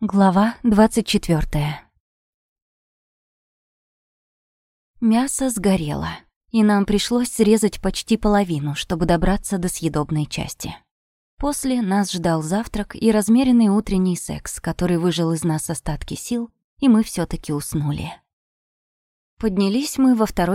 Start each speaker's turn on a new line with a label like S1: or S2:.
S1: Глава 24 Мясо сгорело, и нам пришлось срезать почти половину, чтобы добраться до съедобной части. После нас ждал завтрак и размеренный утренний секс, который выжил из нас остатки сил, и мы все таки уснули. Поднялись мы во второй